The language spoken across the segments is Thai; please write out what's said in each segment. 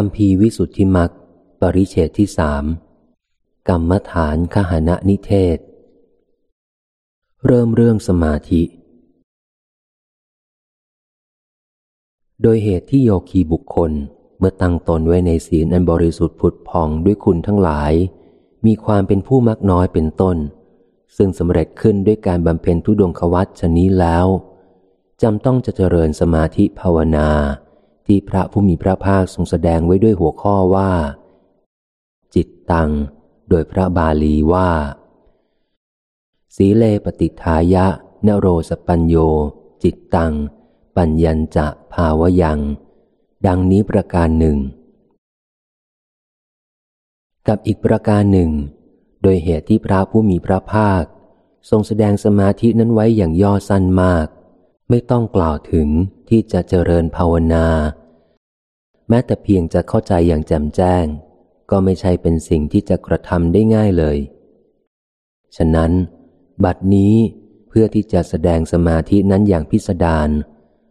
คำพีวิสุทธิมักปริเฉตที่สามกรรมฐานขหณะนิเทศ เริ่มเรื่องสมาธิ โดยเหตุที่โยคีบุคคลเมื่อตั้งตนไว้ในศีลอันบริสุทธิ์ผุดพองด้วยคุณทั้งหลาย มีความเป็นผู้มักน้อยเป็นต้น ซึ่งสำเร็จขึ้นด้วยการบำเพ็ญทุดงควัตชนี้แล้วจำต้องจะเจริญสมาธิภาวนา ที่พระผู้มีพระภาคทรงแสดงไว้ด้วยหัวข้อว่า จิตตัง โดยพระบาลีว่า สีเลปฏิทายะนโรสปัญโย จิตตัง ปัญญัญจะภาวยัง ดังนี้ประการหนึ่ง กับอีกประการหนึ่ง โดยเหตุที่พระผู้มีพระภาค ทรงแสดงสมาธินั้นไว้อย่างย่อสั้นมาก ไม่ต้องกล่าวถึงที่จะเจริญภาวนา แม้แต่เพียงจะเข้าใจอย่างแจ่มแจ้ง ก็ไม่ใช่เป็นสิ่งที่จะกระทำได้ง่ายเลย ฉะนั้น บัดนี้เพื่อที่จะแสดงสมาธินั้นอย่างพิสดาร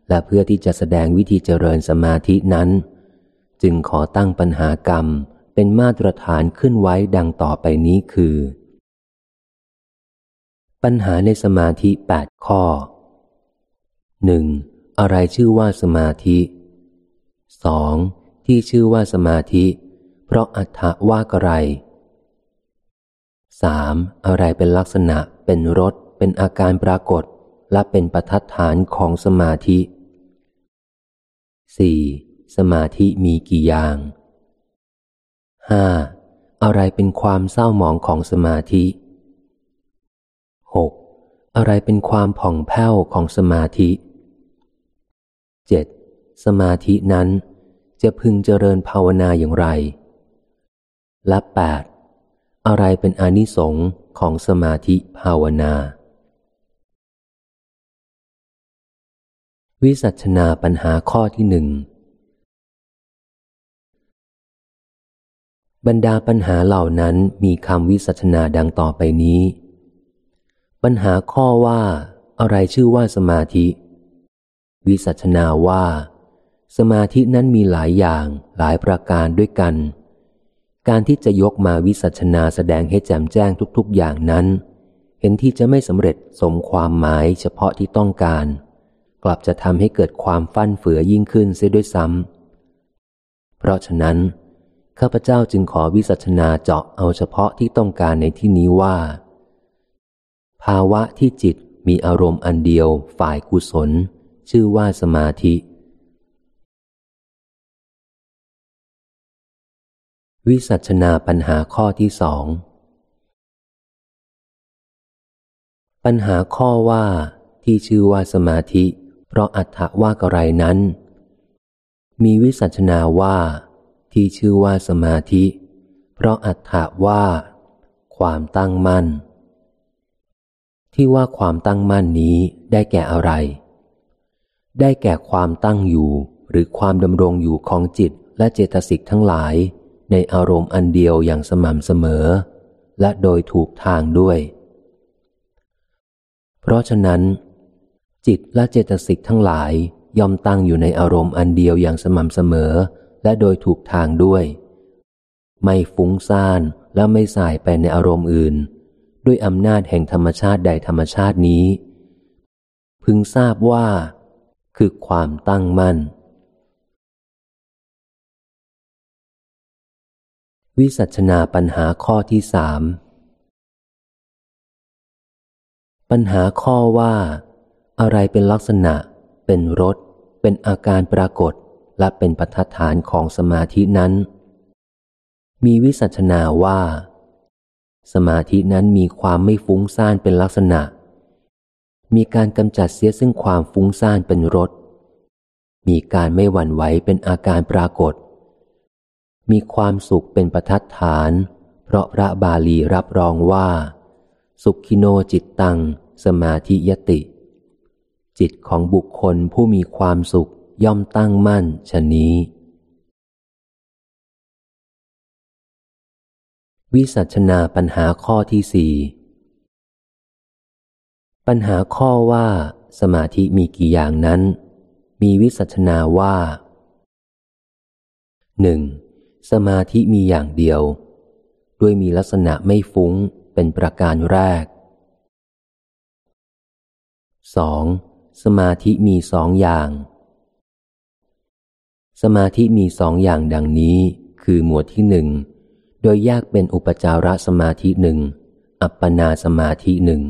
และเพื่อที่จะแสดงวิธีเจริญสมาธินั้น จึงขอตั้งปัญหากรรมเป็นมาตรฐานขึ้นไว้ดังต่อไปนี้คือ ปัญหาในสมาธิแปดข้อ หนึ่งอะไรชื่อว่าสมาธิสองที่ชื่อว่าสมาธิ เพราะอัฏฐว่ากไรสามอะไรเป็นลักษณะเป็นรสเป็นอาการปรากฏ และเป็นประทัดฐานของสมาธิสี่สมาธิมีกี่อย่างห้าอะไรเป็นความเศร้าหมองของสมาธิหก อะไรเป็นความผ่องแผ้วของสมาธิเจ็ดสมาธินั้นจะพึงเจริญภาวนาอย่างไร และแปดอะไรเป็นอนิสงค์ของสมาธิภาวนา วิสัชนาปัญหาข้อที่หนึ่งบรรดาปัญหาเหล่านั้นมีคำวิสัชนาดังต่อไปนี้ ปัญหาข้อว่า อะไรชื่อว่าสมาธิ วิสัชนาว่า สมาธินั้นมีหลายอย่างหลายประการด้วยกัน การที่จะยกมาวิสัชนาแสดงให้แจ่มแจ้งทุก ๆ อย่างนั้น เห็นที่จะไม่สำเร็จสมความหมายเฉพาะที่ต้องการ กลับจะทำให้เกิดความฟั่นเฟือยิ่งขึ้นเสียด้วยซ้ำเพราะฉะนั้นข้าพเจ้าจึงขอวิสัชนาเจาะเอาเฉพาะที่ต้องการในที่นี้ว่า ภาวะที่จิตมีอารมณ์อันเดียวฝ่ายกุศล ชื่อว่าสมาธิ วิสัชนาปัญหาข้อที่สองปัญหาข้อว่าที่ชื่อว่าสมาธิ เพราะอัฏฐว่ากระไรนั้น มีวิสัชนาว่า ที่ชื่อว่าสมาธิ เพราะอัฏฐว่า ความตั้งมั่น ที่ว่าความตั้งมั่นนี้ได้แก่อะไร ได้แก่ความตั้งอยู่ หรือความดำรงอยู่ของจิตและเจตสิกทั้งหลาย ในอารมณ์อันเดียวอย่างสม่ำเสมอ และโดยถูกทางด้วย เพราะฉะนั้น จิตและเจตสิกทั้งหลายย่อมตั้งอยู่ในอารมณ์อันเดียวอย่างสม่ำเสมอ และโดยถูกทางด้วย ไม่ฟุ้งซ่านและไม่สายไปในอารมณ์อื่น ด้วยอำนาจแห่งธรรมชาติใดธรรมชาตินี้ พึงทราบว่า คือความตั้งมั่น วิสัชนาปัญหาข้อที่สามปัญหาข้อว่า อะไรเป็นลักษณะ เป็นรสเป็นอาการปรากฏและเป็นปัฏฐานของสมาธินั้น มีวิสัชนาว่า สมาธินั้นมีความไม่ฟุ้งซ่านเป็นลักษณะ มีการกำจัดเสียซึ่งความฟุ้งซ่านเป็นรส มีการไม่หวั่นไหวเป็นอาการปรากฏ มีความสุขเป็นประทัดฐาน เพราะพระบาลีรับรองว่า สุขิโนจิตตัง สมาธิยติ จิตของบุคคลผู้มีความสุขย่อมตั้งมั่นชนี้ วิสัชนาปัญหาข้อที่สี่ปัญหาข้อว่าสมาธิมีกี่อย่างนั้น มีวิสัชนาว่าหนึ่งสมาธิมีอย่างเดียว ด้วยมีลักษณะไม่ฟุ้งเป็นประการแรก 2. สมาธิมีสองอย่าง สมาธิมีสองอย่างดังนี้ คือหมวดที่หนึ่ง โดยแยกเป็นอุปจารสมาธิหนึ่ง อัปปนาสมาธิหนึ่ง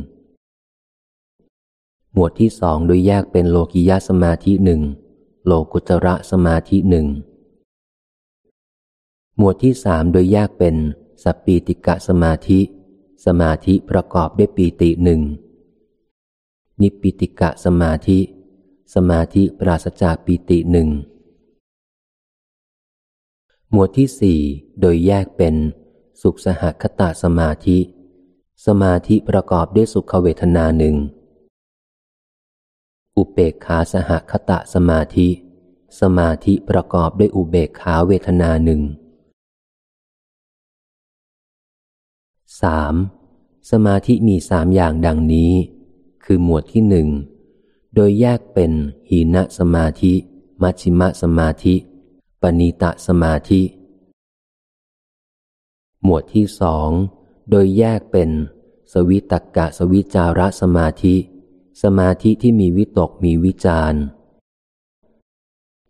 หมวดที่สองโดยแยกเป็นโลกิยาสมาธิหนึ่ง โลกุตระสมาธิหนึ่ง หมวดที่สามโดยแยกเป็นสปีติกะสมาธิ สมาธิประกอบด้วยปีติหนึ่ง นิปิติกะสมาธิ สมาธิปราศจากปีติหนึ่ง หมวดที่สี่โดยแยกเป็น สุขสหคตาสมาธิ สมาธิประกอบด้วยสุขเวทนาหนึ่ง อุเบกขาสหคตะสมาธิ สมาธิประกอบด้วยอุเบกขาเวทนาหนึ่งสามสมาธิมีสามอย่างดังนี้ คือหมวดที่หนึ่ง โดยแยกเป็น หีนสมาธิ มัชิมะสมาธิ ณิตะสมาธิ หมวดที่สอง โดยแยกเป็น สวิตกะสวิจาระสมาธิ สมาธิที่มีวิตกมีวิจาร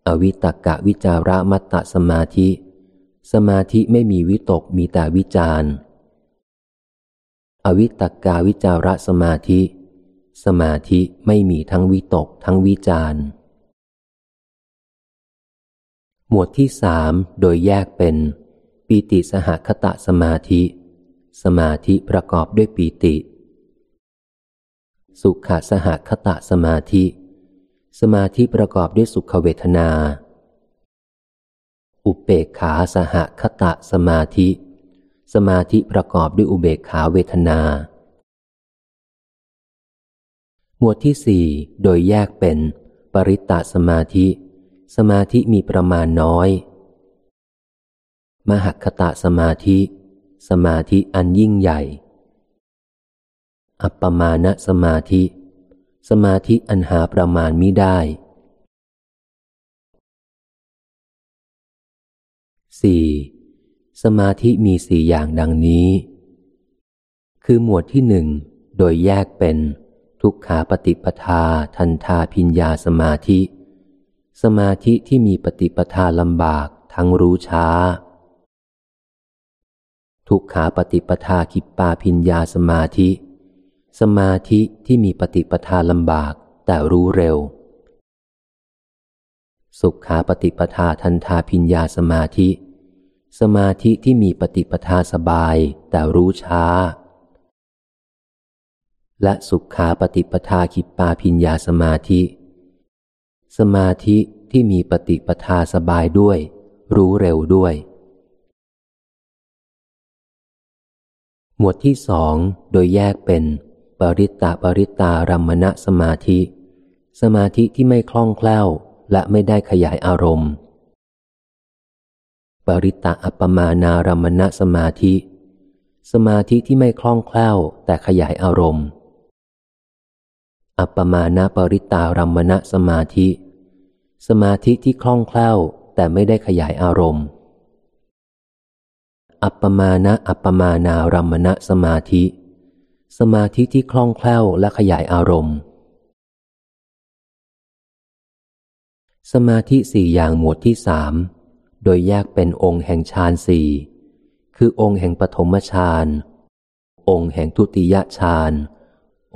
อวิตกะวิจาระมัตตสมาธิ สมาธิไม่มีวิตกมีแต่วิจารอวิตกาวิจาระสมาธิ สมาธิไม่มีทั้งวิตกทั้งวิจารห มวดที่สามโดยแยกเป็น ปีติสหคตะสมาธิ สมาธิประกอบด้วยปีติ สุขสหคตะสมาธิ สมาธิประกอบด้วยสุขเวทนา อุเบกขาสหคตะสมาธิ สมาธิประกอบด้วยอุเบกขาเวทนา หมวดที่สี่โดยแยกเป็น ปริตตสมาธิ สมาธิมีประมาณน้อย มหคตะสมาธิ สมาธิอันยิ่งใหญ่ อัปปมาณสมาธิ สมาธิอันหาประมาณมิได้สี่สมาธิมีสี่อย่างดังนี้ คือหมวดที่หนึ่งโดยแยกเป็น ทุกขาปฏิปทา ทันทาพิญญาสมาธิ สมาธิที่มีปฏิปทาลำบากทั้งรู้ช้า ทุกขาปฏิปทาคิปปาพิญญาสมาธิ สมาธิที่มีปฏิปทาลำบากแต่รู้เร็ว สุขขาปฏิปทาทันทาพิญญาสมาธิ สมาธิที่มีปฏิปทาสบายแต่รู้ช้า และสุขขาปฏิปทาคิปปาพิญญาสมาธิ สมาธิที่มีปฏิปทาสบายด้วย รู้เร็วด้วย หมวดที่สองโดยแยกเป็น ปริตตาปริตารัมมณสมาธิ สมาธิที่ไม่คล่องแคล่วและไม่ได้ขยายอารมณ์ ปริตตาอัปปมานารัมมณสมาธิ สมาธิที่ไม่คล่องแคล่วแต่ขยายอารมณ์ อัปปมาณปริตารัมมณสมาธิ สมาธิที่คล่องแคล่ว แต่ไม่ได้ขยายอารมณ์ อัปปมาณอัปปมานารัมมณสมาธิ สมาธิที่คล่องแคล่วและขยายอารมณ์ สมาธิสี่อย่างหมวดที่สามโดยแยกเป็นองค์แห่งฌานสี่คือองค์แห่งปฐมฌานองค์แห่งทุติยฌาน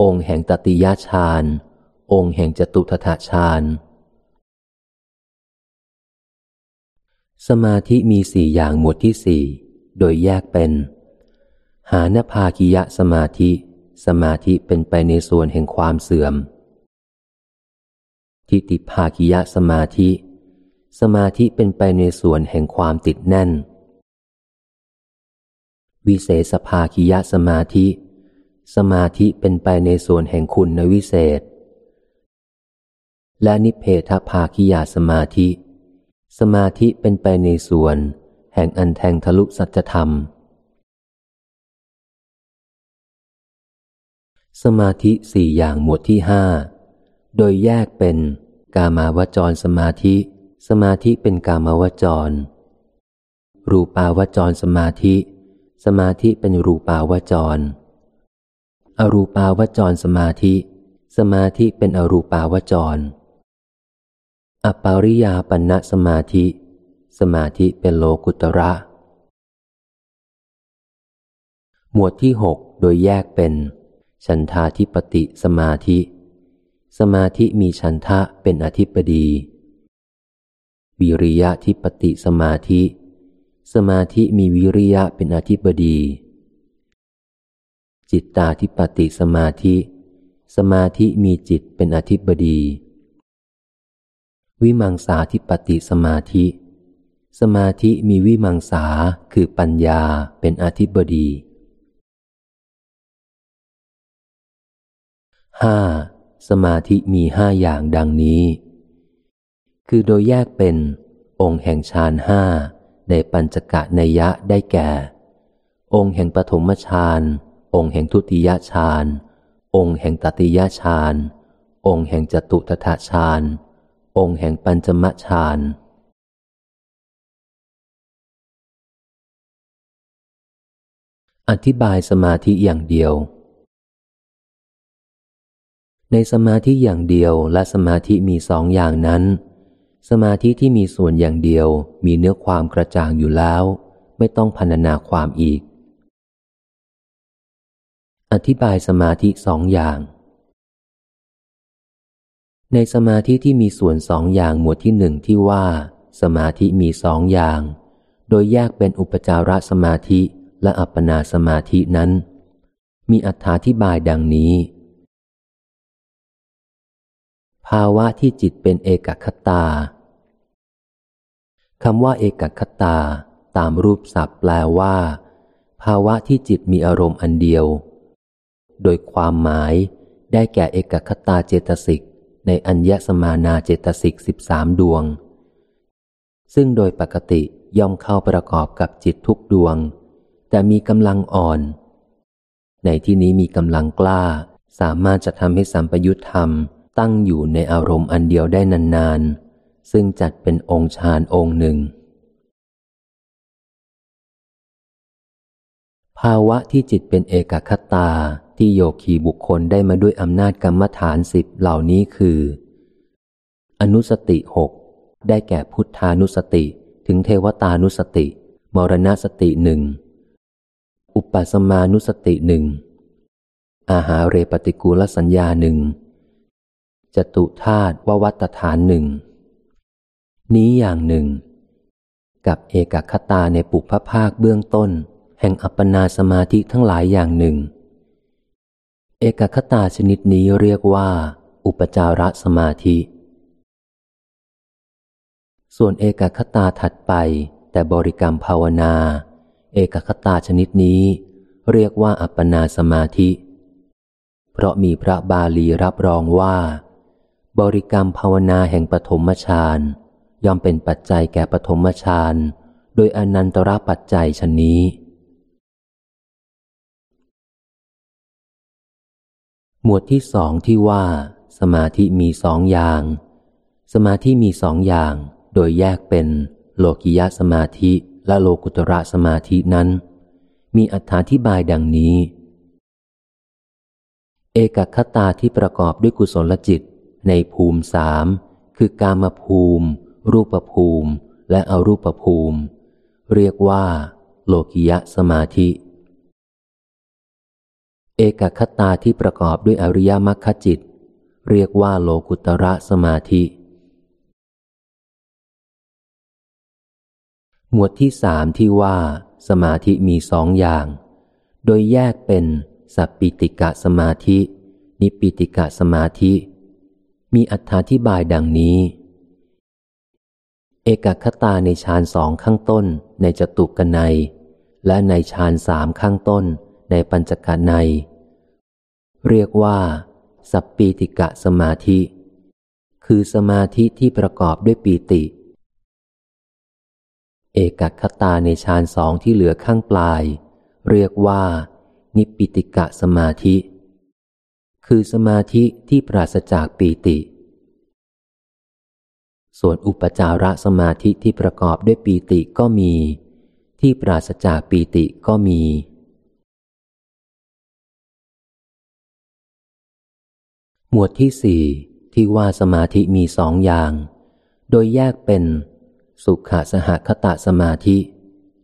องค์แห่งตติยฌานองค์แห่งจตุทถฌาน สมาธิมีสี่อย่างหมวดที่สี่โดยแยกเป็น หานภาคิยะสมาธิ สมาธิเป็นไปในส่วนแห่งความเสื่อม ทิฏฐิภาคิยะสมาธิ สมาธิเป็นไปในส่วนแห่งความติดแน่น วิเศษภาคิยะสมาธิ สมาธิเป็นไปในส่วนแห่งคุณในวิเศษ และนิเพทภาคิยาสมาธิ สมาธิเป็นไปในส่วน แห่งอันแทงทะลุสัจธรรม สมาธิสี่อย่างหมวดที่ห้าโดยแยกเป็น กามาวจรสมาธิ สมาธิเป็นกามาวจร รูปาวจรสมาธิ สมาธิเป็นรูปาวจร อรูปาวจรสมาธิ สมาธิเป็นอรูปาวจร อปาริยาปัญสมาธิ สมาธิเป็นโลกุตระ หมวดที่หกโดยแยกเป็นฉันทาธิปติสมาธิ สมาธิมีฉันทะเป็นอธิปดี วิริยะทิปติสมาธิ สมาธิมีวิริยะเป็นอธิบดี จิตตาทิปติสมาธิ สมาธิมีจิตเป็นอธิบดี วิมังสาทิปติสมาธิ สมาธิมีวิมังสาคือปัญญาเป็นอธิบดีห้าสมาธิมีห้าอย่างดังนี้ คือโดยแยกเป็น องค์แห่งฌานห้าในปัญจกะนยะได้แก่ องค์แห่งปฐมฌานองค์แห่งทุติยฌานองค์แห่งตติยฌานองค์แห่งจตุตถฌาน องค์แห่งปัญจมฌานอธิบายสมาธิอย่างเดียว ในสมาธิอย่างเดียวและสมาธิมีสองอย่างนั้น สมาธิที่มีส่วนอย่างเดียวมีเนื้อความกระจ่างอยู่แล้ว ไม่ต้องพันนาความอีก อธิบายสมาธิสองอย่าง ในสมาธิที่มีส่วนสองอย่างหมวดที่หนึ่งที่ว่า สมาธิมีสองอย่าง โดยแยกเป็นอุปจารสมาธิและอัปปนาสมาธินั้น มีอธิบายดังนี้ ภาวะที่จิตเป็นเอกคตาคำว่าเอกคตา ตามรูปศัพท์แปลว่า ภาวะที่จิตมีอารมณ์อันเดียว โดยความหมายได้แก่เอกคตาเจตสิก ในอัญญสมานาเจตสิกสิบสามดวง ซึ่งโดยปกติย่อมเข้าประกอบกับจิตทุกดวง แต่มีกำลังอ่อน ในที่นี้มีกำลังกล้า สามารถจะทำให้สัมปยุตธรรมตั้งอยู่ในอารมณ์อันเดียวได้นานๆ ซึ่งจัดเป็นองค์ฌานองค์หนึ่ง ภาวะที่จิตเป็นเอกคตา ที่โยคีบุคคลได้มาด้วยอำนาจกรรมฐานสิบเหล่านี้คือ อนุสติหกได้แก่พุทธานุสติ ถึงเทวตานุสติ มรณสติหนึ่ง อุปสมานุสติหนึ่ง อาหาเรปฏิกูลสัญญาหนึ่ง จตุธาตุววัตฐานหนึ่ง นี้อย่างหนึ่ง กับเอกคตาในปุพภาคเบื้องต้น แห่งอัปปนาสมาธิทั้งหลายอย่างหนึ่ง เอกคตาชนิดนี้เรียกว่า อุปจารสมาธิ ส่วนเอกคตาถัดไป แต่บริกรรมภาวนา เอกคตาชนิดนี้ เรียกว่าอัปปนาสมาธิ เพราะมีพระบาลีรับรองว่า บริกรรมภาวนาแห่งปฐมฌานย่อมเป็นปัจจัยแก่ปฐมฌานโดยอนันตระปัจจัยชนนี้ หมวดที่สองที่ว่า สมาธิมีสองอย่าง สมาธิมีสองอย่าง โดยแยกเป็น โลกิยะสมาธิและโลกุตระสมาธินั้น มีอธิบายดังนี้ เอกคตาที่ประกอบด้วยกุศลจิต ในภูมิสามคือกามภูมิ รูปภูมิ และอรูปภูมิ เรียกว่า โลกิยะสมาธิ เอกคตาที่ประกอบด้วยอริยมรรคจิต เรียกว่าโลกุตระสมาธิ หมวดที่สามที่ว่า สมาธิมีสองอย่าง โดยแยกเป็นสัปิติกะสมาธิ นิปิติกะสมาธิ มีอธิบายดังนี้ เอกคตาในฌานสองข้างต้นในจตุกนัย และในฌานสามข้างต้นในปัญจกนัย เรียกว่า สัปปีติกะสมาธิ คือสมาธิที่ประกอบด้วยปีติ เอกคตาในฌานสองที่เหลือข้างปลาย เรียกว่า นิปิติกะสมาธิ คือสมาธิที่ปราศจากปีติ ส่วนอุปจารสมาธิที่ประกอบด้วยปีติก็มี ที่ปราศจากปีติก็มี หมวดที่สี่ที่ว่าสมาธิมีสองอย่าง โดยแยกเป็นสุขสหคตะสมาธิ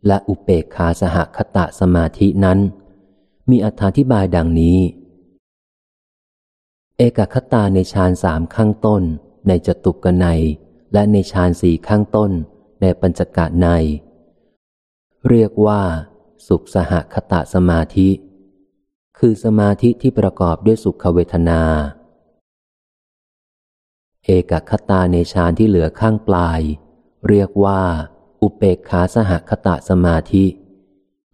และอุเปกขาสหคตะสมาธินั้น มีอธิบายดังนี้ เอกคตาในฌานสามข้างต้น ในจตุกนัยและในฌานสี่ข้างต้น ในปัญจกะในเรียกว่า สุขสหคตะสมาธิ คือสมาธิที่ประกอบด้วยสุขเวทนา เอกคตาในฌานที่เหลือข้างปลาย เรียกว่า อุเบกขาสหคตะสมาธิ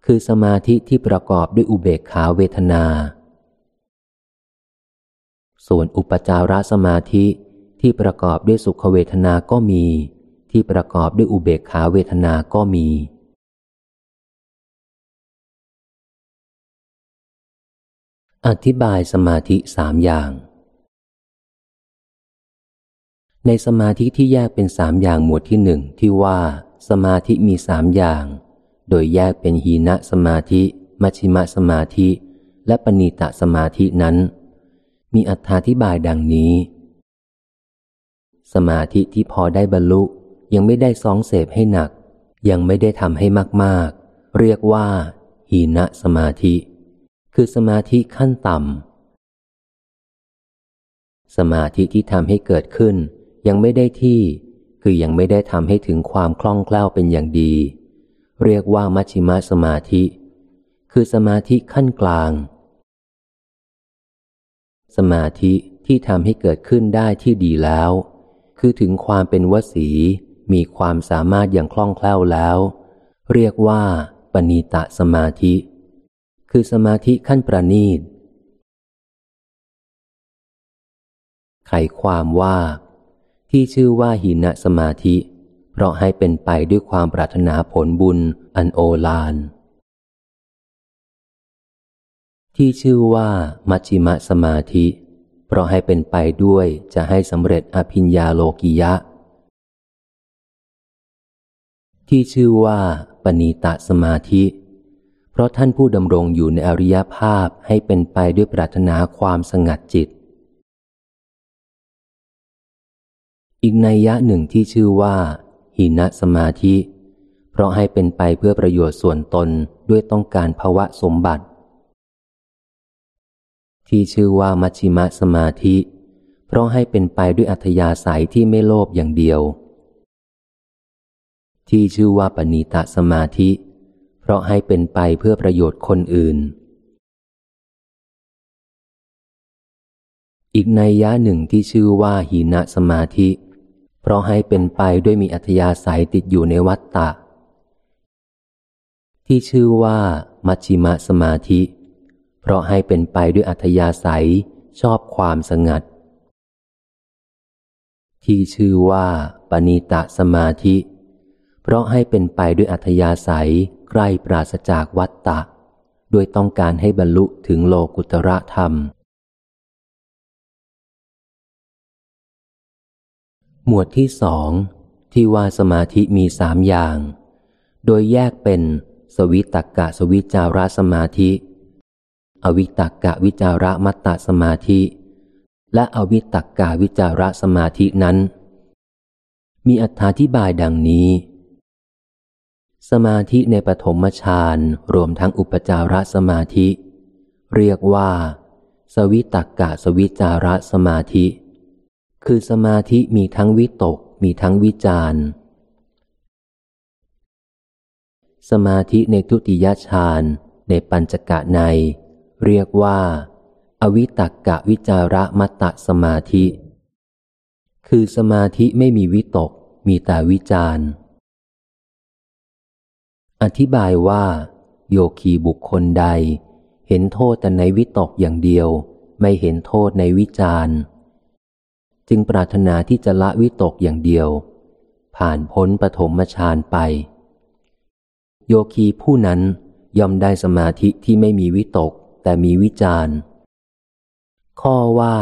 คือสมาธิที่ประกอบด้วยอุเบกขาเวทนา ส่วนอุปจารสมาธิที่ประกอบด้วยสุขเวทนาก็มี ที่ประกอบด้วยอุเบกขาเวทนาก็มีอธิบายสมาธิสามอย่าง ในสมาธิที่แยกเป็นสามอย่างหมวดที่หนึ่งที่ว่า สมาธิมีสามอย่าง โดยแยกเป็นหีนะสมาธิมัชิมะสมาธิ และปณีตะสมาธินั้น มีอธิบายดังนี้ สมาธิที่พอได้บรรลุยังไม่ได้สองเสพให้หนัก ยังไม่ได้ทำให้มาก ๆ เรียกว่า หีนะสมาธิ คือสมาธิขั้นต่ำสมาธิที่ทำให้เกิดขึ้น ยังไม่ได้ที่ คือยังไม่ได้ทำให้ถึงความคล่องแคล่วเป็นอย่างดี เรียกว่ามัชชิมะสมาธิ คือสมาธิขั้นกลาง สมาธิที่ทำให้เกิดขึ้นได้ที่ดีแล้ว คือถึงความเป็นวสี มีความสามารถอย่างคล่องแคล่วแล้ว เรียกว่าปณีตะสมาธิ คือสมาธิขั้นประณีตไขความว่า ที่ชื่อว่าหินะสมาธิ เพราะให้เป็นไปด้วยความปรารถนาผลบุญอันโอฬารที่ชื่อว่ามัชชิมะสมาธิ เพราะให้เป็นไปด้วยจะให้สำเร็จอภิญญาโลกิยะ ที่ชื่อว่าปณีตสมาธิ เพราะท่านผู้ดำรงอยู่ในอริยภาพให้เป็นไปด้วยปรารถนาความสงัดจิต อีกในยะหนึ่งที่ชื่อว่า หินะสมาธิ เพราะให้เป็นไปเพื่อประโยชน์ส่วนตนด้วยต้องการภาวะสมบัติ ที่ชื่อว่ามัชชิมะสมาธิ เพราะให้เป็นไปด้วยอัธยาศัยที่ไม่โลภอย่างเดียว ที่ชื่อว่าปณีตสมาธิ เพราะให้เป็นไปเพื่อประโยชน์คนอื่น อีกในยะหนึ่งที่ชื่อว่าหีนะสมาธิเพราะให้เป็นไปด้วยมีอัธยาศัยติดอยู่ในวัฏฏะที่ชื่อว่า มัชชิมะสมาธิ เพราะให้เป็นไปด้วยอัธยาศัยชอบความสงัด ที่ชื่อว่า ปณิตะสมาธิ เพราะให้เป็นไปด้วยอัธยาศัยใกล้ปราศจากวัตตะ โดยต้องการให้บรรลุถึงโลกุตระธรรม หมวดที่สองที่ว่าสมาธิมีสามอย่าง โดยแยกเป็น สวิตกะสวิจาราสมาธิ อวิตักกะวิจาระมัตตสมาธิ และอวิตักกะวิจาระสมาธินั้น มีอธิบายดังนี้ สมาธิในปฐมฌานรวมทั้งอุปจารสมาธิ เรียกว่า สวิตักกะสวิจาระสมาธิ คือสมาธิมีทั้งวิตก มีทั้งวิจารสมาธิในทุติยฌานในปัญจกะใน เรียกว่า อวิตักกะวิจาระมัตตสมาธิ คือสมาธิไม่มีวิตก มีแต่วิจารอธิบายว่า โยคีบุคคลใด เห็นโทษแต่ในวิตกอย่างเดียว ไม่เห็นโทษในวิจารณ์ จึงปรารถนาที่จะละวิตกอย่างเดียว ผ่านพ้นปฐมฌานไป โยคีผู้นั้นย่อมได้สมาธิที่ไม่มีวิตกแต่มีวิจารณ์ข้อว่า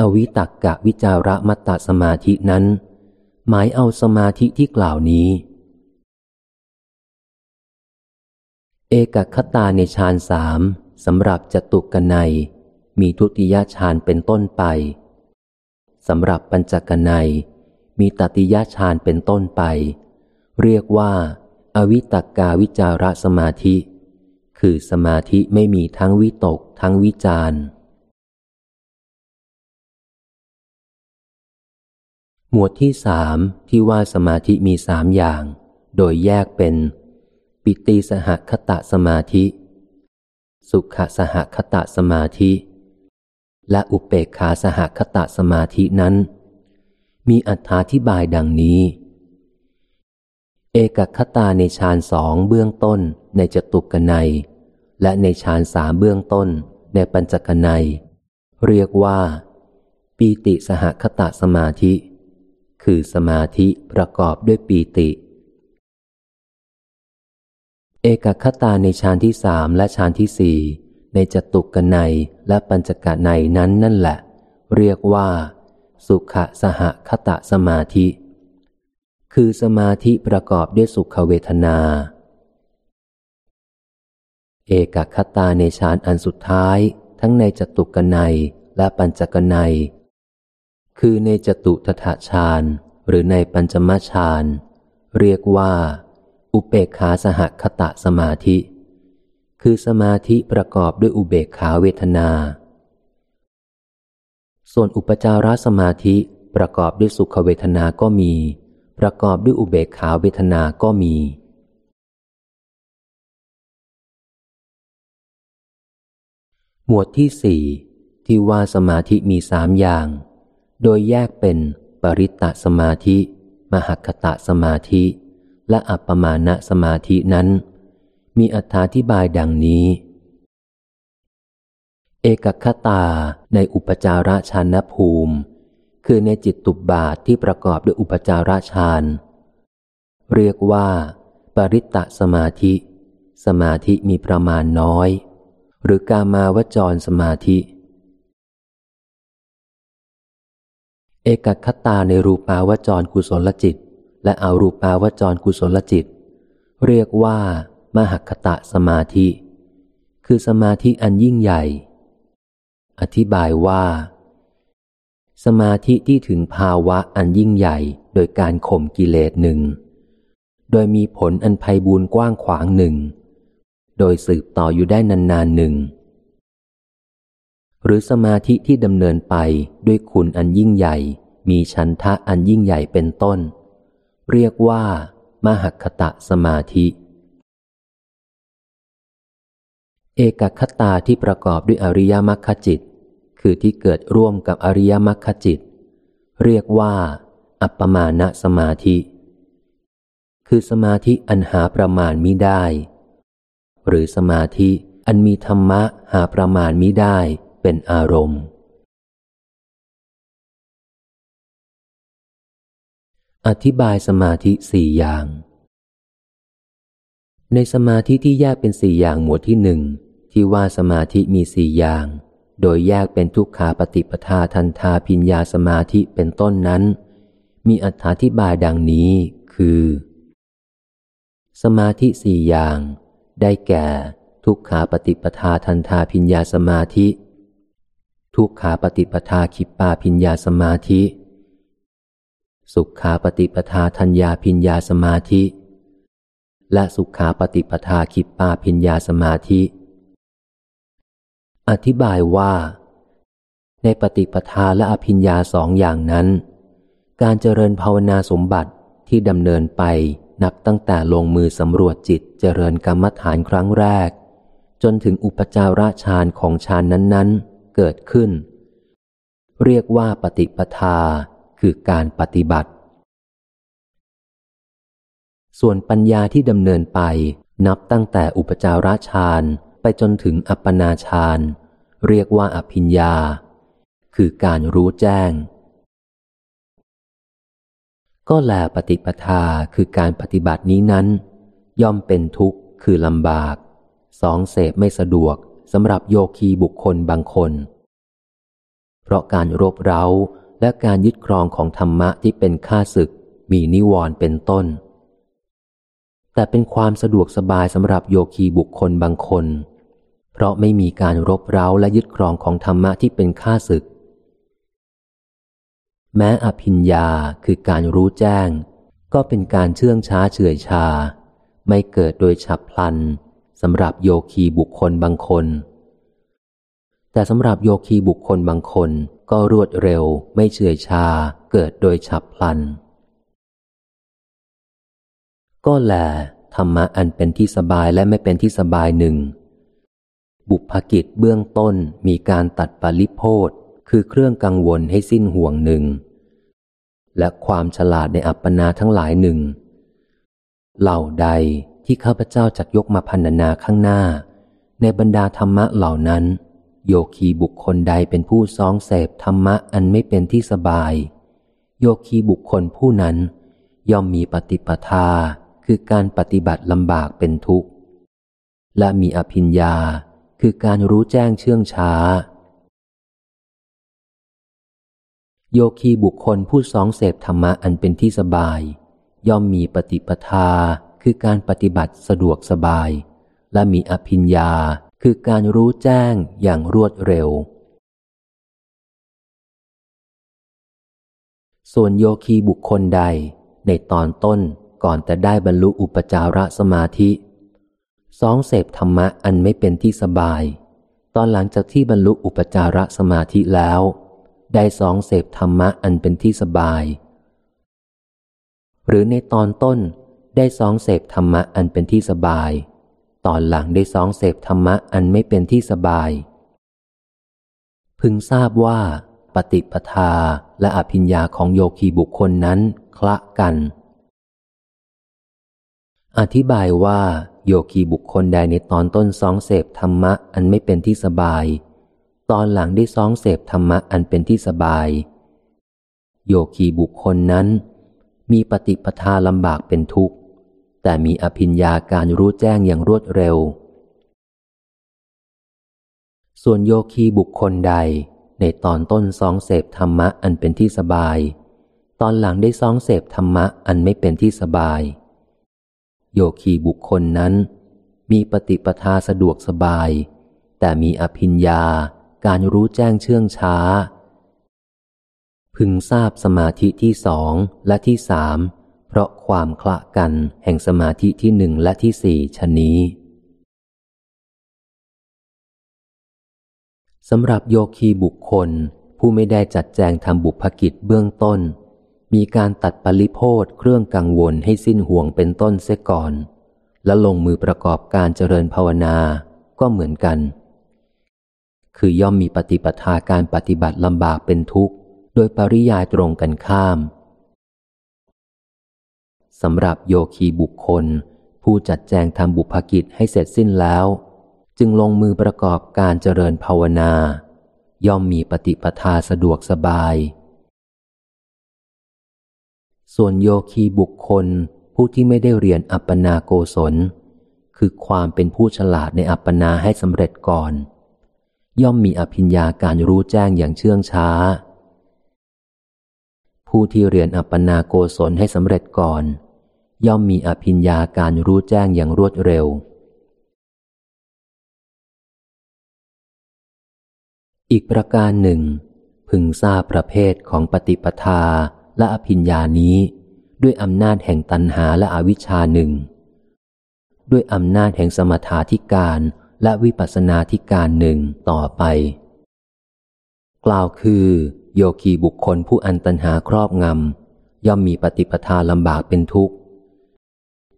อวิตักกะวิจาระมัตตสมาธินั้น หมายเอาสมาธิที่กล่าวนี้ เอกคตาในฌานสามสำหรับจตุกนัยมีทุติยฌานเป็นต้นไป สำหรับปัญจกนัย มีตติยฌานเป็นต้นไป เรียกว่า อวิตกาวิจาระสมาธิ คือสมาธิไม่มีทั้งวิตกทั้งวิจารหมวดที่สามที่ว่าสมาธิมีสามอย่าง โดยแยกเป็น ปิติสหคตะสมาธิ สุขสหคตะสมาธิ และอุเปกขาสหคตะสมาธินั้น มีอธิบายดังนี้ เอกคตาในฌานสองเบื้องต้นในจตุกนัย และในฌานสามเบื้องต้นในปัญจกนัย เรียกว่า ปีติสหคตะสมาธิ คือสมาธิประกอบด้วยปีติ เอกคตาในฌานที่สามและฌานที่สี่ ในจตุกนัยและปัญจกนัยนั้นนั่นแหละ เรียกว่า สุขสหคตะสมาธิ คือสมาธิประกอบด้วยสุขเวทนา เอกคตาในฌานอันสุดท้าย ทั้งในจตุกนัยและปัญจกนัย คือในจตุทถฌานหรือในปัญจมฌานเรียกว่า อุเบกขาสหคตะสมาธิ คือสมาธิประกอบด้วยอุเบกขาเวทนา ส่วนอุปจารสมาธิประกอบด้วยสุขเวทนาก็มี ประกอบด้วยอุเบกขาเวทนาก็มี หมวดที่สี่ที่ว่าสมาธิมีสามอย่าง โดยแยกเป็นปริตตสมาธิ มหคตะสมาธิ และอัปปมาณสมาธินั้น มีอธิบายดังนี้ เอกคตาในอุปจาระชานภูมิ คือในจิตตุบบาทที่ประกอบด้วยอุปจาระฌานเรียกว่า ปริตตสมาธิ สมาธิมีประมาณน้อย หรือกามาวจรสมาธิ เอกคตาในรูปาวจรกุศลจิต และอารูปาวจรกุศลจิต เรียกว่า มหคตะสมาธิ คือสมาธิอันยิ่งใหญ่ อธิบายว่า สมาธิที่ถึงภาวะอันยิ่งใหญ่โดยการข่มกิเลสหนึ่ง โดยมีผลอันไพบูรกว้างขวางหนึ่ง โดยสืบต่ออยู่ได้นานๆหนึ่ง หรือสมาธิที่ดำเนินไปด้วยคุณอันยิ่งใหญ่ มีชันทะอันยิ่งใหญ่เป็นต้น เรียกว่า มหคตะสมาธิ เอกคตาที่ประกอบด้วยอริยมรรคจิต คือที่เกิดร่วมกับอริยมรรคจิต เรียกว่า อัปปมาณสมาธิ คือสมาธิอันหาประมาณมิได้ หรือสมาธิอันมีธรรมะหาประมาณมิได้เป็นอารมณ์ อธิบายสมาธิสี่อย่าง ในสมาธิที่แยกเป็นสี่อย่างหมวดที่หนึ่งที่ว่าสมาธิมีสี่อย่าง โดยแยกเป็นทุกขาปฏิปทาทันทาพิญญาสมาธิเป็นต้นนั้น มีอธิบายดังนี้คือ สมาธิสี่อย่าง ได้แก่ ทุกขาปฏิปทาทันทาพิญญาสมาธิ ทุกขาปฏิปทาคิปาพิญญาสมาธิ สุขขาปฏิปทาทัญญาพิญญาสมาธิ และสุขขาปฏิปทาคิปาพิญญาสมาธิ อธิบายว่า ในปฏิปทาและอภิญญาสองอย่างนั้น การเจริญภาวนาสมบัติที่ดำเนินไปนับตั้งแต่ลงมือสำรวจจิตเจริญกรรมฐานครั้งแรก จนถึงอุปจาระฌานของฌานนั้นๆ เกิดขึ้น เรียกว่าปฏิปทาคือการปฏิบัติ ส่วนปัญญาที่ดำเนินไปนับตั้งแต่อุปจาระฌานไปจนถึงอัปปนาฌานเรียกว่าอภิญญา คือการรู้แจ้ง ก็แลปฏิปทาคือการปฏิบัตินี้นั้น ย่อมเป็นทุกข์คือลำบาก สองเสพไม่สะดวกสำหรับโยคีบุคคลบางคน เพราะการรบเร้าและการยึดครองของธรรมะที่เป็นข้าศึกมีนิวรณ์เป็นต้น แต่เป็นความสะดวกสบายสำหรับโยคีบุคคลบางคน เพราะไม่มีการรบเร้าและยึดครองของธรรมะที่เป็นข้าศึก แม้อภิญญาคือการรู้แจ้ง ก็เป็นการเชื่องช้าเฉื่อยชา ไม่เกิดโดยฉับพลันสำหรับโยคีบุคคลบางคน แต่สำหรับโยคีบุคคลบางคนก็รวดเร็วไม่เฉื่อยชาเกิดโดยฉับพลัน ก็แลธรรมะอันเป็นที่สบายและไม่เป็นที่สบายหนึ่ง บุพกิจเบื้องต้นมีการตัดปริโพธคือเครื่องกังวลให้สิ้นห่วงหนึ่ง และความฉลาดในอัปปนาทั้งหลายหนึ่ง เหล่าใดที่ข้าพเจ้าจักยกมาพันนาข้างหน้า ในบรรดาธรรมะเหล่านั้น โยคีบุคคลใดเป็นผู้ซองเสพธรรมะอันไม่เป็นที่สบาย โยคีบุคคลผู้นั้น ย่อมมีปฏิปทา คือการปฏิบัติลำบากเป็นทุกข์ และมีอภิญญาคือการรู้แจ้งเชื่องช้า โยคีบุคคลผู้สองเสพธรรมะอันเป็นที่สบาย ย่อมมีปฏิปทาคือการปฏิบัติสะดวกสบาย และมีอภิญญาคือการรู้แจ้งอย่างรวดเร็ว ส่วนโยคีบุคคลใดในตอนต้น ก่อนแต่ได้บรรลุอุปจารสมาธิสองเสพธรรมะอันไม่เป็นที่สบาย ตอนหลังจากที่บรรลุอุปจารสมาธิแล้ว ได้สองเสพธรรมะอันเป็นที่สบาย หรือในตอนต้นได้สองเสพธรรมะอันเป็นที่สบาย ตอนหลังได้สองเสพธรรมะอันไม่เป็นที่สบาย พึงทราบว่า ปฏิปทาและอภิญญาของโยคีบุคคลนั้นคละกัน อธิบายว่าโยคีบุคคลใดในตอนต้นสองเสพธรรมะอันไม่เป็นที่สบาย ตอนหลังได้สองเสพธรรมะอันเป็นที่สบาย โยคีบุคคลนั้น มีปฏิปทาลำบากเป็นทุกข์ แต่มีอภิญญาการรู้แจ้งอย่างรวดเร็ว ส่วนโยคีบุคคลใดในตอนต้นสองเสพธรรมะอันเป็นที่สบาย ตอนหลังได้สองเสพธรรมะอันไม่เป็นที่สบาย โยคีบุคคลนั้น มีปฏิปทาสะดวกสบาย แต่มีอภิญญาการรู้แจ้งเชื่องช้า พึงทราบสมาธิที่สองและที่สามเพราะความคละกันแห่งสมาธิที่หนึ่งและที่สี่ชนี้สำหรับโยคีบุคคลผู้ไม่ได้จัดแจงทำบุพกิจเบื้องต้น มีการตัดปริโพธเครื่องกังวลให้สิ้นห่วงเป็นต้นเสียก่อน และลงมือประกอบการเจริญภาวนาก็เหมือนกัน คือย่อมมีปฏิปทาการปฏิบัติลำบากเป็นทุกข์ โดยปริยายตรงกันข้ามสำหรับโยคีบุคคล ผู้จัดแจงทำบุพกิจให้เสร็จสิ้นแล้ว จึงลงมือประกอบการเจริญภาวนา ย่อมมีปฏิปทาสะดวกสบาย ส่วนโยคีบุคคลผู้ที่ไม่ได้เรียนอัปปนาโกศล คือความเป็นผู้ฉลาดในอัปปนาให้สำเร็จก่อน ย่อมมีอภิญญาการรู้แจ้งอย่างเชื่องช้า ผู้ที่เรียนอัปปนาโกศลให้สำเร็จก่อน ย่อมมีอภิญญาการรู้แจ้งอย่างรวดเร็ว อีกประการหนึ่ง พึงทราบประเภทของปฏิปทา และอภิญญานี้ ด้วยอำนาจแห่งตัณหาและอวิชชาหนึ่ง ด้วยอำนาจแห่งสมถาธิการและวิปัสสนาธิการหนึ่งต่อไป กล่าวคือ โยคีบุคคลผู้อันตัณหาครอบงำย่อมมีปฏิปทาลำบากเป็นทุกข์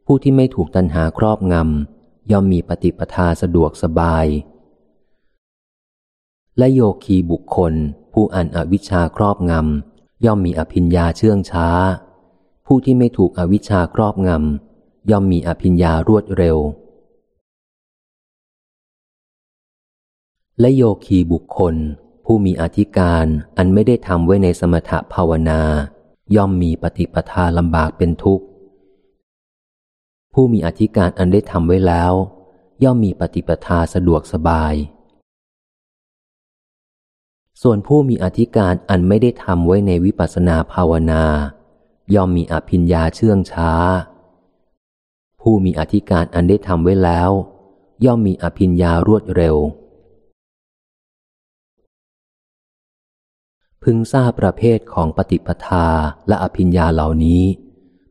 ผู้ที่ไม่ถูกตัณหาครอบงำย่อมมีปฏิปทาสะดวกสบาย และโยคีบุคคลผู้อันอวิชชาครอบงำ ย่อมมีอภิญญาเชื่องช้า ผู้ที่ไม่ถูกอวิชชาครอบงำ ย่อมมีอภิญญารวดเร็ว และโยคีบุคคล ผู้มีอธิการอันไม่ได้ทำไว้ในสมถภาวนา ย่อมมีปฏิปทาลำบากเป็นทุกข์ ผู้มีอธิการอันได้ทำไว้แล้ว ย่อมมีปฏิปทาสะดวกสบาย ส่วนผู้มีอธิการอันไม่ได้ทำไว้ในวิปัสนาภาวนา ย่อมมีอภิญญาเชื่องช้าผผู้มีอธิการอันได้ทำไว้แล้ว ย่อมมีอภิญญารวดเร็ว พึงทราบประเภทของปฏิปทาและอภิญญาเหล่านี้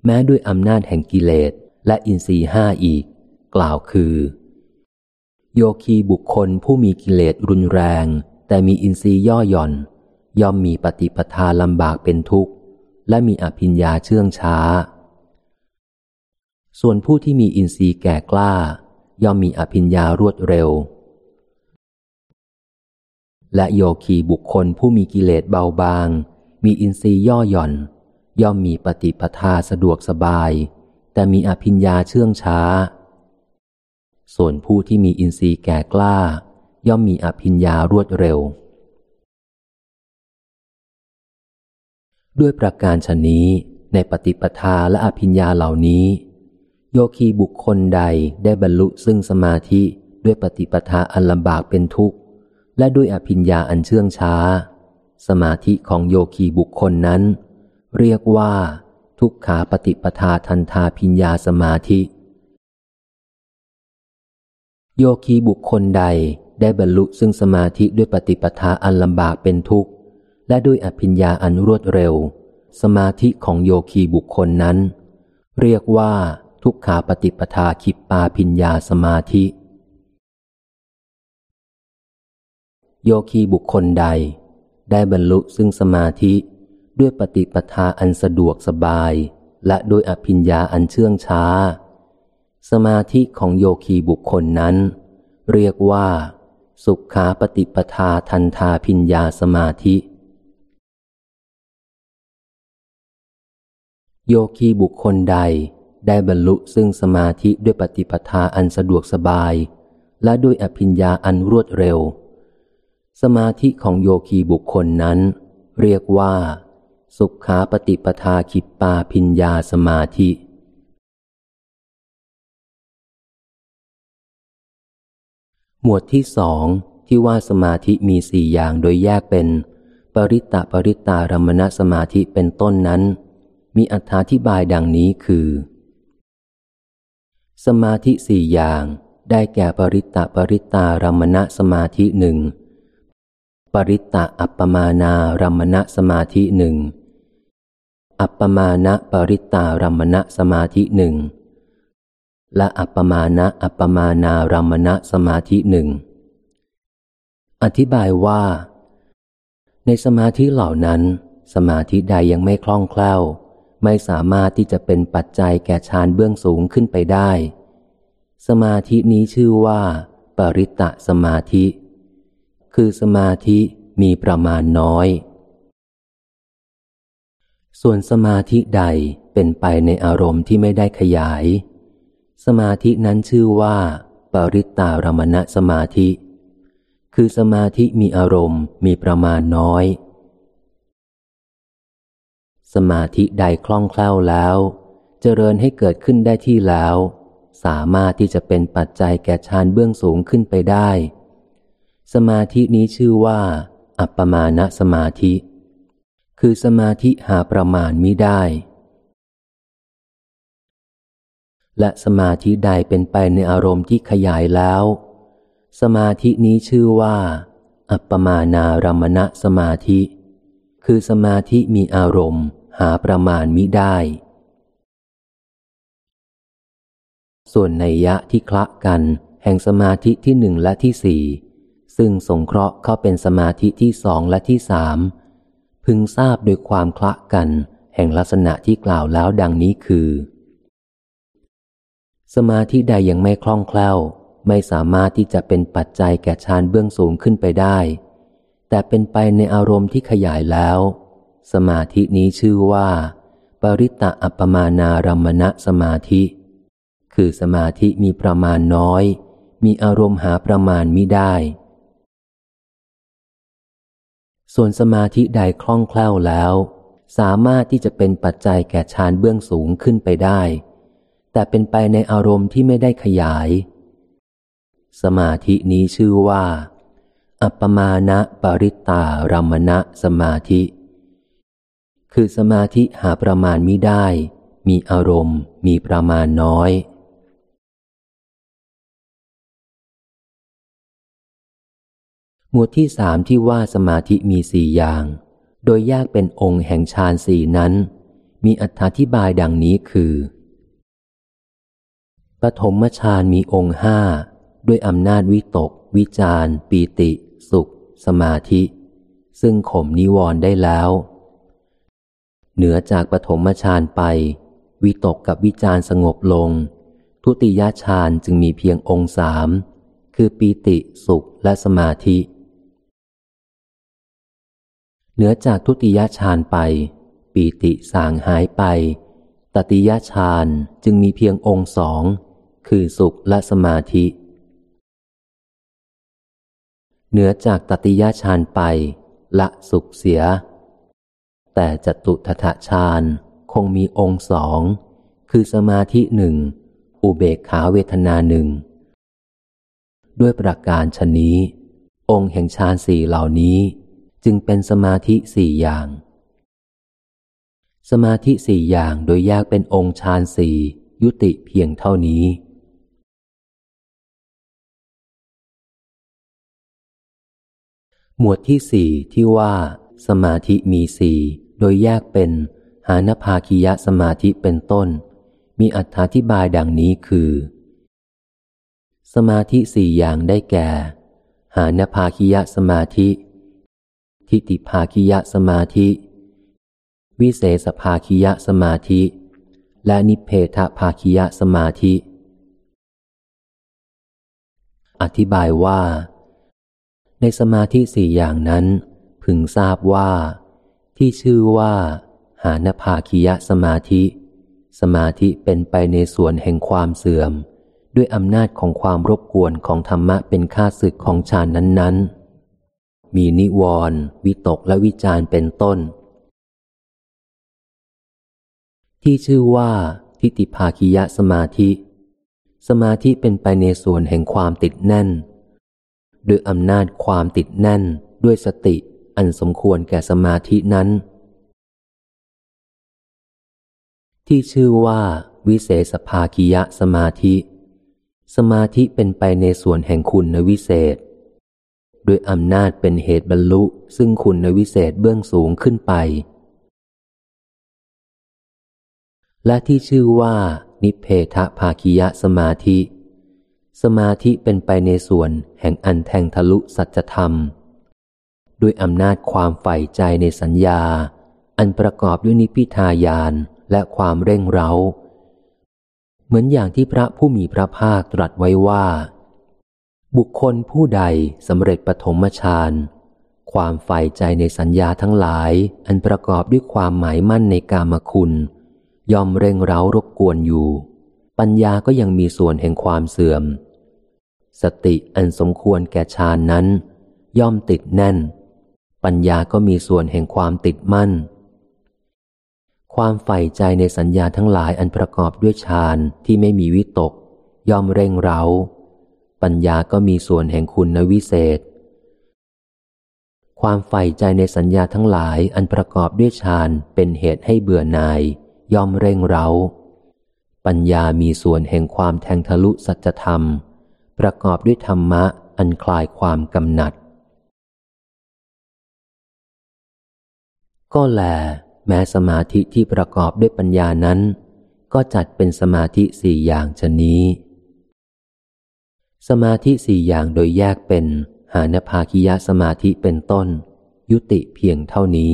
แม้ด้วยอำนาจแห่งกิเลสและอินทรีห้าอีก กล่าวคือ โยคีบุคคลผู้มีกิเลสรุนแรง แต่มีอินทรีย์ย่อหย่อน ย่อมมีปฏิปทาลำบากเป็นทุกข์ และมีอภิญญาเชื่องช้า ส่วนผู้ที่มีอินทรีย์แก่กล้า ย่อมมีอภิญญารวดเร็ว และโยคีบุคคลผู้มีกิเลสเบาบาง มีอินทรีย์ย่อหย่อน ย่อมมีปฏิปทาสะดวกสบาย แต่มีอภิญญาเชื่องช้า ส่วนผู้ที่มีอินทรีย์แก่กล้า ย่อมมีอภิญญารวดเร็ว ด้วยประการชนนี้ในปฏิปทาและอภิญญาเหล่านี้ โยคีบุคคลใดได้บรรลุซึ่งสมาธิด้วยปฏิปทาอันลำบากเป็นทุกข์ และด้วยอภิญญาอันเชื่องช้า สมาธิของโยคีบุคคลนั้น เรียกว่า ทุกขาปฏิปทาทันทาพิญญาสมาธิ โยคีบุคคลใด ได้บรรลุซึ่งสมาธิด้วยปฏิปทาอันลำบากเป็นทุกข์ และด้วยอภิญญาอันรวดเร็ว สมาธิของโยคีบุคคลนั้น เรียกว่าทุกขาปฏิปทาขิปปาพิญญาสมาธิ โยคีบุคคลใด ได้บรรลุซึ่งสมาธิด้วยปฏิปทาอันสะดวกสบาย และโดยอภิญญาอันเชื่องช้า สมาธิของโยคีบุคคลนั้น เรียกว่า สุขขาปฏิปทาทันทาพิญญาสมาธิ โยคีบุคคลใดได้บรรลุซึ่งสมาธิด้วยปฏิปทาอันสะดวกสบาย และด้วยอภิญญาอันรวดเร็ว สมาธิของโยคีบุคคลนั้น เรียกว่า สุขาปฏิปทาขิปปาพิญญาสมาธิ หมวดที่สองที่ว่าสมาธิมีสี่อย่างโดยแยกเป็น ปริตตปริตตารมณสมาธิเป็นต้นนั้น มีอธิบายดังนี้คือ สมาธิสี่อย่างได้แก่ปริตตปริตตารมณสมาธิหนึ่งปริตตอัปปมานารมณสมาธิหนึ่งอัปปมาณปริตตารมณสมาธิหนึ่ง และอัปปมาณอัปปมานารมณะสมาธิหนึ่ง อธิบายว่า ในสมาธิเหล่านั้น สมาธิใดยังไม่คล่องแคล่ว ไม่สามารถที่จะเป็นปัจจัยแก่ฌานเบื้องสูงขึ้นไปได้ สมาธินี้ชื่อว่า ปริตตสมาธิ คือสมาธิมีประมาณน้อย ส่วนสมาธิใดเป็นไปในอารมณ์ที่ไม่ได้ขยาย สมาธินั้นชื่อว่าปริตตารมณสมาธิ คือสมาธิมีอารมณ์มีประมาณน้อย สมาธิใดคล่องแคล่วแล้ว เจริญให้เกิดขึ้นได้ที่แล้ว สามารถที่จะเป็นปัจจัยแก่ฌานเบื้องสูงขึ้นไปได้ สมาธินี้ชื่อว่า อัปปมาณสมาธิ คือสมาธิหาประมาณมิได้ และสมาธิใดเป็นไปในอารมณ์ที่ขยายแล้ว สมาธินี้ชื่อว่า อัปปมานารมณะสมาธิ คือสมาธิมีอารมณ์ หาประมาณมิได้ ส่วนในยะที่คละกัน แห่งสมาธิที่หนึ่งและที่สี่ซึ่งสงเคราะห์เข้าเป็นสมาธิที่สองและที่สามพึงทราบโดยความคละกัน แห่งลักษณะที่กล่าวแล้วดังนี้คือ สมาธิใดยังไม่คล่องแคล่ว ไม่สามารถที่จะเป็นปัจจัยแก่ฌานเบื้องสูงขึ้นไปได้ แต่เป็นไปในอารมณ์ที่ขยายแล้ว สมาธินี้ชื่อว่า ปริตตอัปมานารมณสมาธิ คือสมาธิมีประมาณน้อย มีอารมณ์หาประมาณมิได้ ส่วนสมาธิใดคล่องแคล่วแล้ว สามารถที่จะเป็นปัจจัยแก่ฌานเบื้องสูงขึ้นไปได้ แต่เป็นไปในอารมณ์ที่ไม่ได้ขยาย สมาธินี้ชื่อว่า อัปมาณะปริตารมณะสมาธิ คือสมาธิหาประมาณมิได้ มีอารมณ์ มีประมาณน้อยหมวดที่สามที่ว่าสมาธิมีสี่อย่าง โดยแยกเป็นองค์แห่งฌานสี่นั้น มีอธิบายดังนี้คือ ปฐมฌานมีองค์ห้าด้วยอำนาจวิตก วิจารปีติ สุข สมาธิ ซึ่งข่มนิวรณ์ได้แล้ว เหนือจากปฐมฌานไป วิตกกับวิจารสงบลง ทุติยฌานจึงมีเพียงองค์สามคือปีติสุขและสมาธิ เหนือจากทุติยฌานไป ปีติสางหายไป ตติยฌานจึงมีเพียงองค์สอง คือสุขและสมาธิ เหนือจากตติยฌานไป ละสุขเสีย แต่จตุทถฌานคงมีองค์สอง คือสมาธิหนึ่ง อุเบกขาเวทนาหนึ่ง ด้วยประการชนี้ องค์แห่งฌานสี่เหล่านี้จึงเป็นสมาธิสี่อย่าง สมาธิสี่อย่างโดยแยกเป็นองค์ฌานสี่ยุติเพียงเท่านี้ หมวดที่สี่ที่ว่า สมาธิมีสี่โดยแยกเป็น หานภาคียสมาธิเป็นต้น มีอธิบายดังนี้คือ สมาธิสี่อย่างได้แก่ หานภาคียสมาธิ ทิฏฐิภาคียสมาธิ วิเศษภาคียสมาธิ และนิเพทภาคียสมาธิ อธิบายว่า ในสมาธิสี่อย่างนั้น พึงทราบว่า ที่ชื่อว่า หานภาคียสมาธิ สมาธิเป็นไปในส่วนแห่งความเสื่อม ด้วยอำนาจของความรบกวนของธรรมะเป็นค่าศึกของฌานนั้น ๆ มีนิวรณ์วิตกและวิจารเป็นต้น ที่ชื่อว่า ทิฏฐิภาคียสมาธิ สมาธิเป็นไปในส่วนแห่งความติดแน่น ด้วยอำนาจความติดแน่นด้วยสติอันสมควรแก่สมาธินั้น ที่ชื่อว่า วิเศษภาคียะสมาธิ สมาธิเป็นไปในส่วนแห่งคุณในวิเศษ ด้วยอำนาจเป็นเหตุบรรลุซึ่งคุณในวิเศษเบื้องสูงขึ้นไป และที่ชื่อว่า นิเพทภาคียะสมาธิ สมาธิเป็นไปในส่วนแห่งอันแทงทะลุสัจธรรม ด้วยอำนาจความใฝ่ใจในสัญญา อันประกอบด้วยนิพิทายานและความเร่งเร้า เหมือนอย่างที่พระผู้มีพระภาคตรัสไว้ว่า บุคคลผู้ใดสำเร็จปฐมฌานความใฝ่ใจในสัญญาทั้งหลาย อันประกอบด้วยความหมายมั่นในกามคุณยอมเร่งเร้ารบกวนอยู่ ปัญญาก็ยังมีส่วนแห่งความเสื่อม สติอันสมควรแก่ฌานนั้น ย่อมติดแน่น ปัญญาก็มีส่วนแห่งความติดมั่น ความใฝ่ใจในสัญญาทั้งหลายอันประกอบด้วยฌานที่ไม่มีวิตก ย่อมเร่งเร้า ปัญญาก็มีส่วนแห่งคุณวิเศษ ความใฝ่ใจในสัญญาทั้งหลายอันประกอบด้วยฌานเป็นเหตุให้เบื่อหน่าย ย่อมเร่งเร้า ปัญญามีส่วนแห่งความแทงทะลุสัจธรรม ประกอบด้วยธรรมะอันคลายความกำหนัด ก็แล แม้สมาธิที่ประกอบด้วยปัญญานั้น ก็จัดเป็นสมาธิสี่อย่างชนี้ สมาธิสี่อย่างโดยแยกเป็น หานภาคิยสมาธิเป็นต้น ยุติเพียงเท่านี้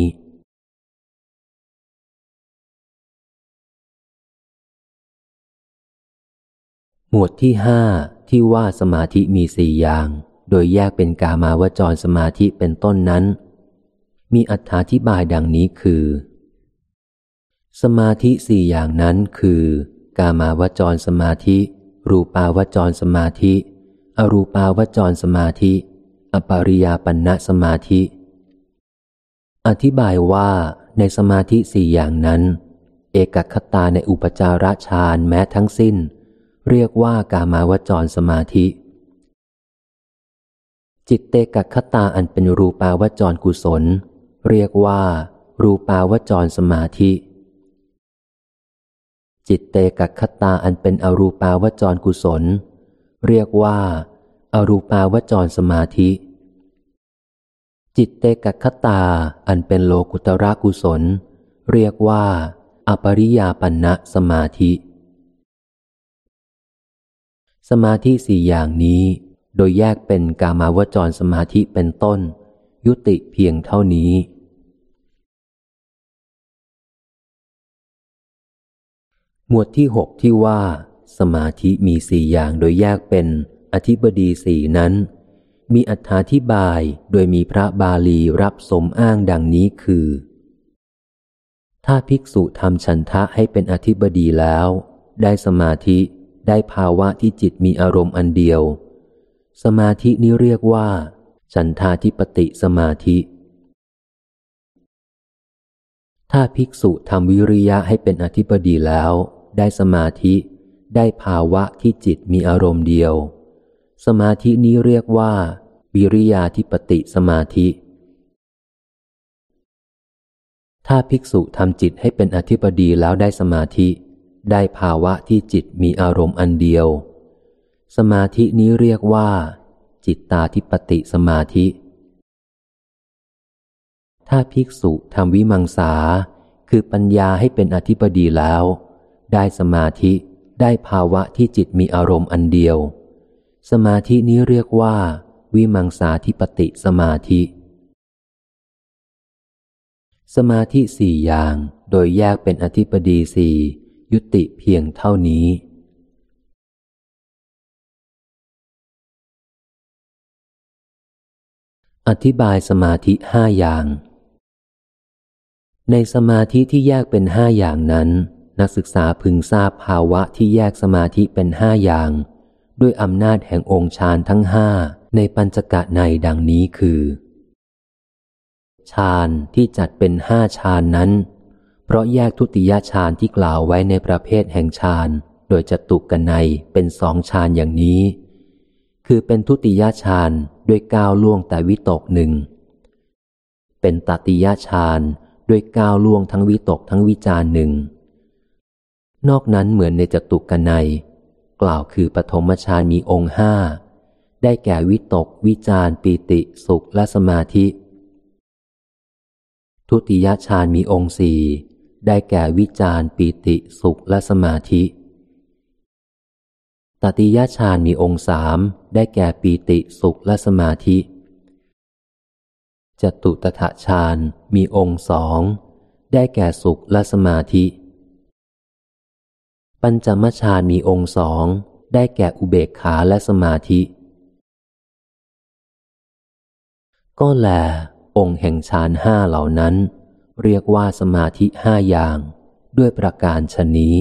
หมวดที่ห้า ที่ว่าสมาธิมีสี่อย่าง โดยแยกเป็นกามาวจรสมาธิเป็นต้นนั้น มีอธิบายดังนี้คือ สมาธิสี่อย่างนั้นคือ กามาวจรสมาธิ รูปาวจรสมาธิ อรูปาวจรสมาธิ อปริยาปัณสมาธิ อธิบายว่าในสมาธิสี่อย่างนั้น เอกคตาในอุปจาระฌานแม้ทั้งสิ้น เรียกว่ากามาวจรสมาธิ จิตเตกัคตาอันเป็นรูปาวจรกุศล เรียกว่า รูปาวจรสมาธิ จิตเตกัคตาอันเป็นอรูปาวจรกุศล เรียกว่า อรูปาวจรสมาธิ จิตเตกัคตาอันเป็นโลกุตระกุศล เรียกว่า อปริยาปัญะสมาธิ สมาธิสี่อย่างนี้ โดยแยกเป็นกามาวจรสมาธิเป็นต้น ยุติเพียงเท่านี้ หมวดที่หกที่ว่า สมาธิมีสี่อย่างโดยแยกเป็นอธิบดีสี่นั้น มีอธิบายโดยมีพระบาลีรับสมอ้างดังนี้คือ ถ้าภิกษุทำฉันทะให้เป็นอธิบดีแล้ว ได้สมาธิ ได้ภาวะที่จิตมีอารมณ์อันเดียว สมาธินี้เรียกว่า ฉันทาธิปติสมาธิ ถ้าภิกษุทำวิริยะให้เป็นอธิบดีแล้ว ได้สมาธิ ได้ภาวะที่จิตมีอารมณ์เดียว สมาธินี้เรียกว่า วิริยาธิปติสมาธิ ถ้าภิกษุทำจิตให้เป็นอธิปดีแล้วได้สมาธิ ได้ภาวะที่จิตมีอารมณ์อันเดียว สมาธินี้เรียกว่า จิตตาธิปติสมาธิ ถ้าภิกษุทำวิมังสา คือปัญญาให้เป็นอธิปดีแล้ว ได้สมาธิได้ภาวะที่จิตมีอารมณ์อันเดียว สมาธินี้เรียกว่า วิมังสาธิปติสมาธิ สมาธิสี่อย่างโดยแยกเป็นอธิปดีสี่ ยุติเพียงเท่านี้อธิบายสมาธิห้าอย่าง ในสมาธิที่แยกเป็นห้าอย่างนั้น นักศึกษาพึงทราบภาวะที่แยกสมาธิเป็นห้าอย่าง ด้วยอำนาจแห่งองค์ฌานทั้งห้าในปัญจกะในดังนี้คือฌานที่จัดเป็นห้าฌานนั้น เพราะแยกทุติยฌานที่กล่าวไว้ในประเภทแห่งฌานโดยจตุกกันในเป็นสองฌานอย่างนี้ คือเป็นทุติยฌานด้วยก้าวล่วงแต่วิตกหนึ่ง เป็นตติยฌานด้วยก้าวล่วงทั้งวิตกทั้งวิจารหนึ่ง นอกนั้นเหมือนในจตุกกันในกล่าวคือปฐมฌานมีองค์ห้าได้แก่วิตก วิจารปีติสุขและสมาธิ ทุติยฌานมีองค์สี่ ได้แก่วิจารปีติสุขและสมาธิตติยฌานมีองค์สามได้แก่ปีติสุขและสมาธิ จตุตถฌานมีองค์สองได้แก่สุขและสมาธิ ปัญจมฌานมีองค์สองได้แก่อุเบกขาและสมาธิ ก็แลองค์แห่งฌานห้าเหล่านั้น เรียกว่าสมาธิห้าอย่าง ด้วยประการชนนี้